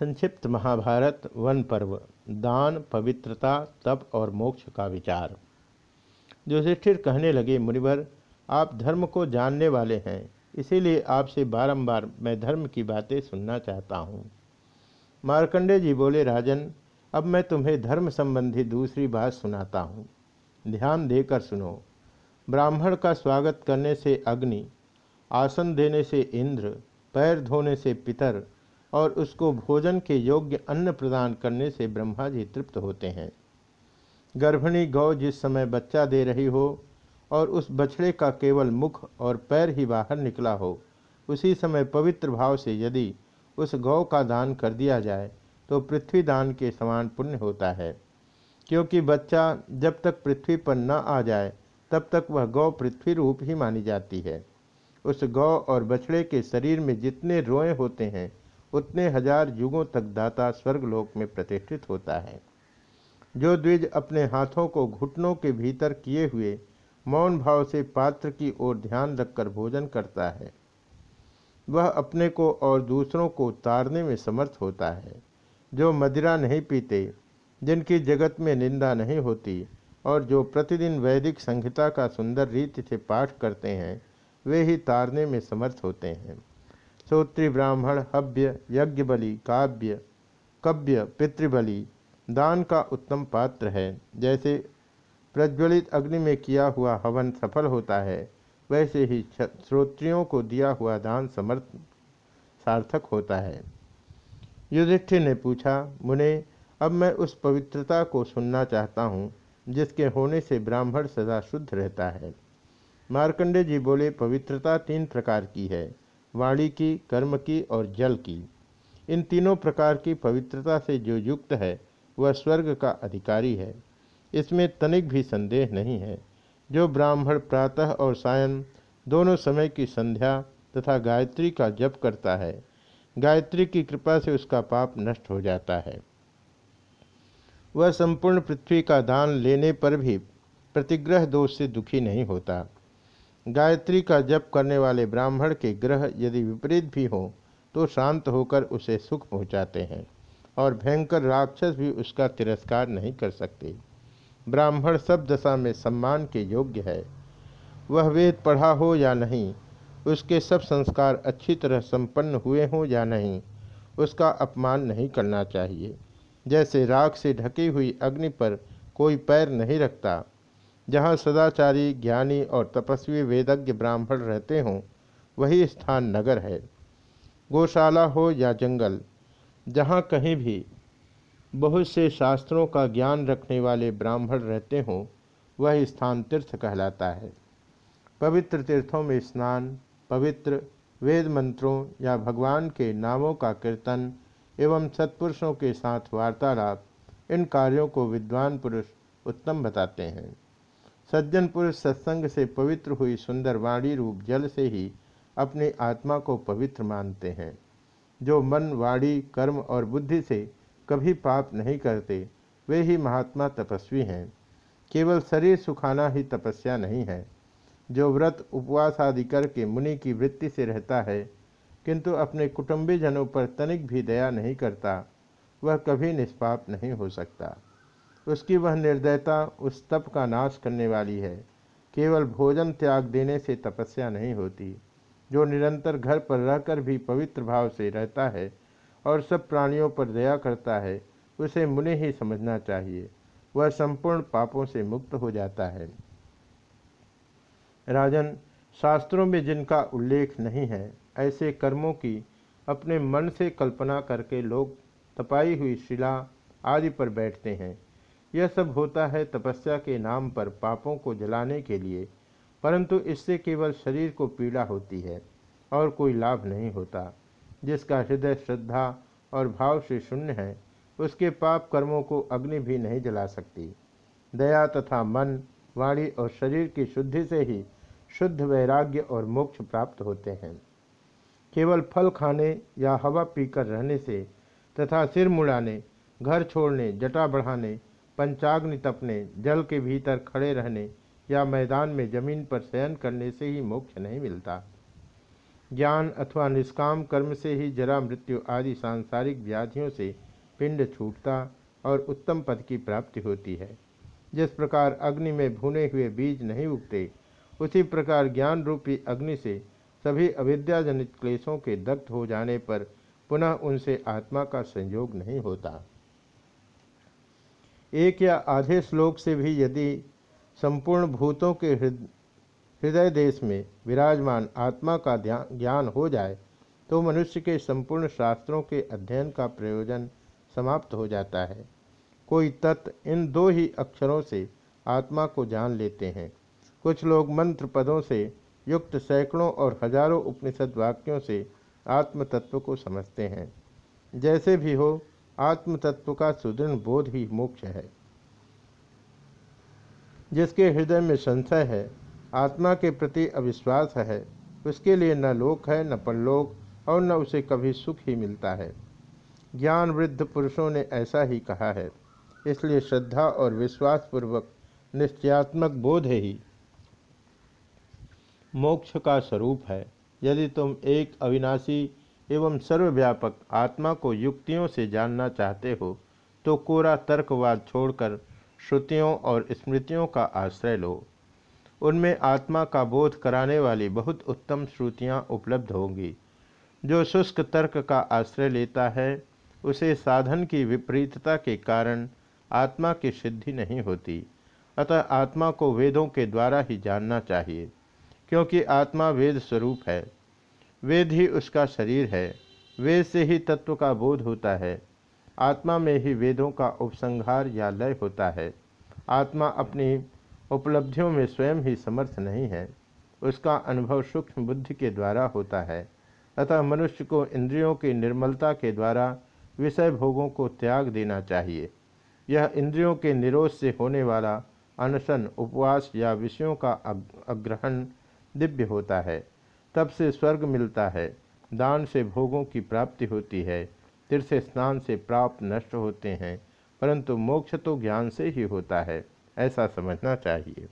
संक्षिप्त महाभारत, वन पर्व, दान, पवित्रता, तप और मोक्ष का विचार। युधिष्ठिर कहने लगे, मुनिवर, आप धर्म को जानने वाले हैं, इसीलिए आपसे बारंबार मैं धर्म की बातें सुनना चाहता हूँ। मार्कंडे जी बोले, राजन, अब मैं तुम्हें धर्म संबंधी दूसरी बात सुनाता हूँ। ध्यान देकर सुनो। ब्राह्मण का स्वागत करने से अग्नि, आसन देने से इंद्र, पैर धोने से पितर और उसको भोजन के योग्य अन्न प्रदान करने से ब्रह्मा जी तृप्त होते हैं। गर्भिणी गौ जिस समय बच्चा दे रही हो और उस बछड़े का केवल मुख और पैर ही बाहर निकला हो, उसी समय पवित्र भाव से यदि उस गौ का दान कर दिया जाए तो पृथ्वी दान के समान पुण्य होता है। क्योंकि बच्चा जब तक पृथ्वी पर न आ जाए, तब तक वह गौ पृथ्वी रूप ही मानी जाती है। उस गौ और बछड़े के शरीर में जितने रोए होते हैं उतने हज़ार युगों तक दाता स्वर्गलोक में प्रतिष्ठित होता है। जो द्विज अपने हाथों को घुटनों के भीतर किए हुए मौन भाव से पात्र की ओर ध्यान रखकर भोजन करता है, वह अपने को और दूसरों को तारने में समर्थ होता है। जो मदिरा नहीं पीते, जिनकी जगत में निंदा नहीं होती और जो प्रतिदिन वैदिक संहिता का सुंदर रीति से पाठ करते हैं, वे ही तारने में समर्थ होते हैं। श्रोत्री ब्राह्मण हव्य यज्ञ बलि काव्य कव्य पितृबलि दान का उत्तम पात्र है। जैसे प्रज्वलित अग्नि में किया हुआ हवन सफल होता है, वैसे ही श्रोत्रियों को दिया हुआ दान समर्थ सार्थक होता है। युधिष्ठिर ने पूछा, मुने, अब मैं उस पवित्रता को सुनना चाहता हूँ, जिसके होने से ब्राह्मण सदा शुद्ध रहता है। मार्कंडे जी बोले, पवित्रता तीन प्रकार की है। वाणी की, कर्म की और जल की। इन तीनों प्रकार की पवित्रता से जो युक्त है, वह स्वर्ग का अधिकारी है। इसमें तनिक भी संदेह नहीं है। जो ब्राह्मण प्रातः और सायं दोनों समय की संध्या तथा गायत्री का जप करता है, गायत्री की कृपा से उसका पाप नष्ट हो जाता है। वह संपूर्ण पृथ्वी का दान लेने पर भी प्रतिग्रह दोष से दुखी नहीं होता। गायत्री का जप करने वाले ब्राह्मण के ग्रह यदि विपरीत भी हो तो शांत होकर उसे सुख पहुँचाते हैं और भयंकर राक्षस भी उसका तिरस्कार नहीं कर सकते। ब्राह्मण सब दशा में सम्मान के योग्य है। वह वेद पढ़ा हो या नहीं, उसके सब संस्कार अच्छी तरह संपन्न हुए हों या नहीं, उसका अपमान नहीं करना चाहिए। जैसे राख से ढकी हुई अग्नि पर कोई पैर नहीं रखता जहाँ सदाचारी, ज्ञानी और तपस्वी वेदज्ञ ब्राह्मण रहते हों, वही स्थान नगर है। गौशाला हो या जंगल, जहाँ कहीं भी बहुत से शास्त्रों का ज्ञान रखने वाले ब्राह्मण रहते हों, वह स्थान तीर्थ कहलाता है। पवित्र तीर्थों में स्नान, पवित्र वेद मंत्रों या भगवान के नामों का कीर्तन एवं सत्पुरुषों के साथ वार्तालाप, इन कार्यों को विद्वान पुरुष उत्तम बताते हैं। सज्जन पुरुष सत्संग से पवित्र हुई सुंदर वाणी रूप जल से ही अपनी आत्मा को पवित्र मानते हैं। जो मन, वाणी, कर्म और बुद्धि से कभी पाप नहीं करते, वे ही महात्मा तपस्वी हैं। केवल शरीर सुखाना ही तपस्या नहीं है। जो व्रत, उपवास आदि करके मुनि की वृत्ति से रहता है, किंतु अपने कुटुंबी जनों पर तनिक भी दया नहीं करता, वह कभी निष्पाप नहीं हो सकता। उसकी वह निर्दयता उस तप का नाश करने वाली है। केवल भोजन त्याग देने से तपस्या नहीं होती। जो निरंतर घर पर रहकर भी पवित्र भाव से रहता है और सब प्राणियों पर दया करता है, उसे मुनि ही समझना चाहिए। वह संपूर्ण पापों से मुक्त हो जाता है। राजन, शास्त्रों में जिनका उल्लेख नहीं है, ऐसे कर्मों की अपने मन से कल्पना करके लोग तपाई हुई शिला आदि पर बैठते हैं। यह सब होता है तपस्या के नाम पर पापों को जलाने के लिए, परंतु इससे केवल शरीर को पीड़ा होती है और कोई लाभ नहीं होता। जिसका हृदय श्रद्धा और भाव से शून्य है, उसके पाप कर्मों को अग्नि भी नहीं जला सकती। दया तथा मन, वाणी और शरीर की शुद्धि से ही शुद्ध वैराग्य और मोक्ष प्राप्त होते हैं। केवल फल खाने या हवा पीकर रहने से तथा सिर मुड़ाने, घर छोड़ने, जटा बढ़ाने पंचाग्नि तपने, जल के भीतर खड़े रहने या मैदान में ज़मीन पर शयन करने से ही मोक्ष नहीं मिलता। ज्ञान अथवा निष्काम कर्म से ही जरा मृत्यु आदि सांसारिक व्याधियों से पिंड छूटता और उत्तम पद की प्राप्ति होती है। जिस प्रकार अग्नि में भुने हुए बीज नहीं उगते, उसी प्रकार ज्ञान रूपी अग्नि से सभी अविद्याजनित क्लेशों के दग्ध हो जाने पर पुनः उनसे आत्मा का संयोग नहीं होता। एक या आधे श्लोक से भी यदि संपूर्ण भूतों के हृदय देश में विराजमान आत्मा का ज्ञान हो जाए तो मनुष्य के संपूर्ण शास्त्रों के अध्ययन का प्रयोजन समाप्त हो जाता है। कोई तत्व इन दो ही अक्षरों से आत्मा को जान लेते हैं। कुछ लोग मंत्र पदों से, युक्त सैकड़ों और हज़ारों उपनिषद वाक्यों से आत्म तत्व को समझते हैं। जैसे भी हो आत्म तत्व का सुदृढ़ बोध ही मोक्ष है। जिसके हृदय में संशय है, आत्मा के प्रति अविश्वास है, उसके लिए न लोक है, न परलोक, और न उसे कभी सुख ही मिलता है। ज्ञान वृद्ध पुरुषों ने ऐसा ही कहा है। इसलिए श्रद्धा और विश्वास पूर्वक निश्चयात्मक बोध ही। मोक्ष का स्वरूप है। यदि तुम एक अविनाशी एवं सर्वव्यापक आत्मा को युक्तियों से जानना चाहते हो तो कोरा तर्कवाद छोड़कर श्रुतियों और स्मृतियों का आश्रय लो। उनमें आत्मा का बोध कराने वाली बहुत उत्तम श्रुतियाँ उपलब्ध होंगी। जो शुष्क तर्क का आश्रय लेता है, उसे साधन की विपरीतता के कारण आत्मा की सिद्धि नहीं होती। अतः आत्मा को वेदों के द्वारा ही जानना चाहिए, क्योंकि आत्मा वेद स्वरूप है। वेद ही उसका शरीर है। वेद से ही तत्व का बोध होता है। आत्मा में ही वेदों का उपसंहार या लय होता है। आत्मा अपनी उपलब्धियों में स्वयं ही समर्थ नहीं है। उसका अनुभव सूक्ष्म बुद्धि के द्वारा होता है। अतः मनुष्य को इंद्रियों की निर्मलता के द्वारा विषय भोगों को त्याग देना चाहिए। यह इंद्रियों के निरोध से होने वाला अनशन, उपवास या विषयों का अग्रहण दिव्य होता है। तब से स्वर्ग मिलता है। दान से भोगों की प्राप्ति होती है। तीर्थ स्नान से प्राप्त नष्ट होते हैं, परंतु मोक्ष तो ज्ञान से ही होता है, ऐसा समझना चाहिए।